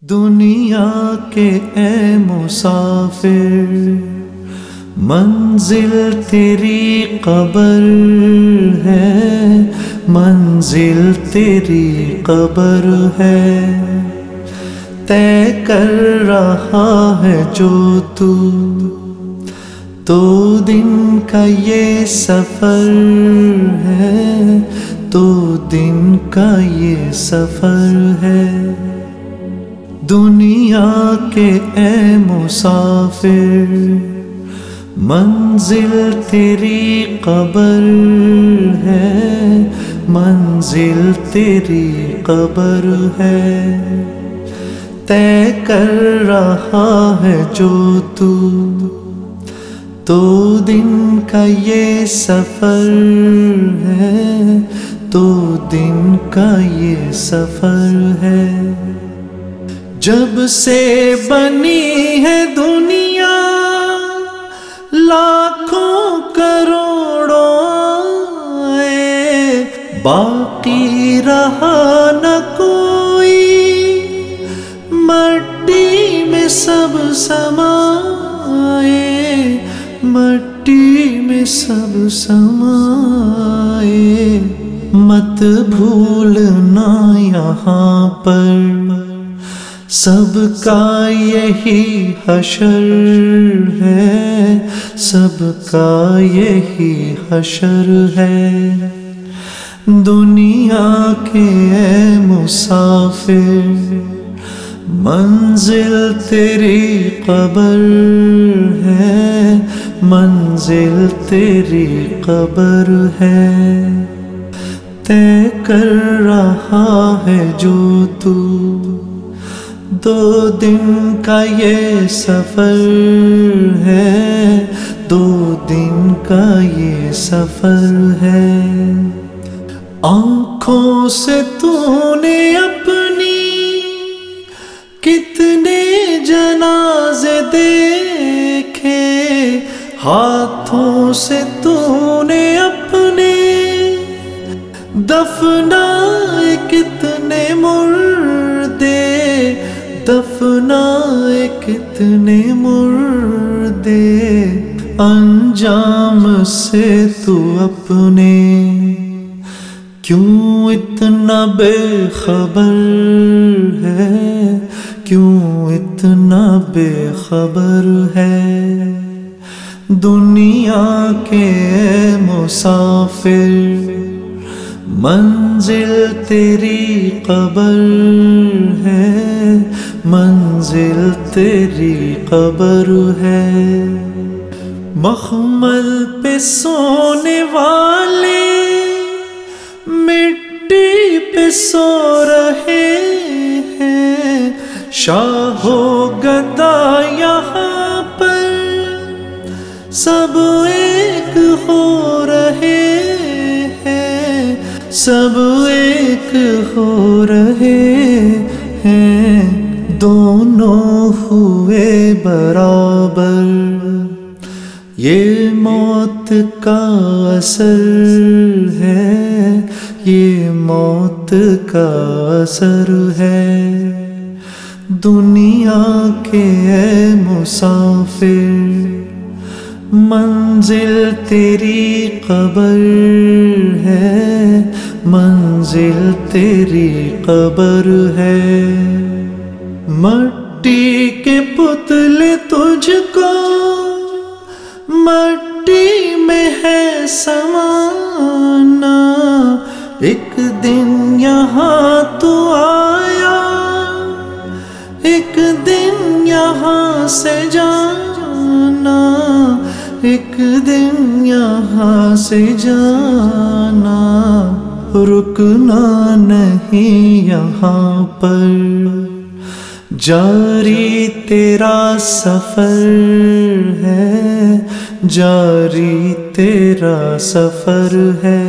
دنیا کے اے مسافر، منزل تیری قبر ہے، منزل تیری قبر ہے۔ طے کر رہا ہے جو تو تو دن کا یہ سفر ہے تو دن کا یہ سفر ہے۔ دنیا کے اے مسافر، منزل تیری قبر ہے، منزل تیری قبر ہے۔ طے کر رہا ہے جو تو تو دن کا یہ سفر ہے تو دن کا یہ سفر ہے۔ جب سے بنی ہے دنیا، لاکھوں کروڑوں باقی رہا نہ کوئی۔ مٹی میں سب سمائے، مٹی میں سب سمائے۔ مت بھولنا یہاں پر۔ سب کا یہی حشر ہے، سب کا یہی حشر ہے۔ دنیا کے اے مسافر، منزل تیری قبر ہے، منزل تیری قبر ہے۔ طے کر رہا ہے جو تو دو دن کا یہ سفر ہے۔ دو دن کا یہ سفر ہے۔ آنکھوں سے تو نے اپنی کتنے جنازے دیکھے۔ ہاتھوں سے تو نے اپنے دفنا دفنا کتنے مردے انجام سے تو اپنے کیوں اتنا بے خبر ہے؟ کیوں اتنا بے خبر ہے؟ دنیا کے مسافر، منزل تیری قبر تیری قبر ہے۔ مخمل پہ سونے والے، مٹی پہ سو رہے ہیں۔ شاہ و گدا یہاں پر، سب ایک ہو رہے ہیں۔ سب ایک ہو رہے ہیں دونوں ہوئے برابر۔ یہ موت کا اثر ہے، یہ موت کا اثر ہے۔ دنیا کے اے مسافر، منزل تیری قبر ہے، منزل تیری قبر ہے۔ مٹی کے پتلے تجھ کو، مٹی میں ہے سمانا۔ ایک دن یہاں تو آیا، ایک دن یہاں سے جانا۔ ایک دن یہاں سے جانا، رکنا نہیں یہاں پر۔ جاری تیرا سفر ہے، جاری تیرا سفر ہے۔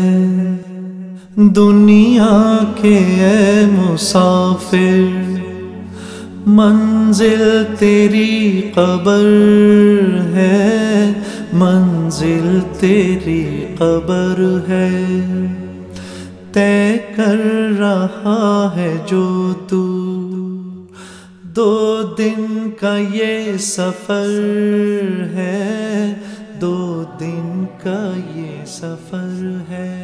دنیا کے اے مسافر، منزل تیری قبر ہے۔ منزل تیری قبر ہے۔ طے کر رہا ہے جو تو دو دن کا یہ سفر ہے دو دن کا یہ سفر ہے۔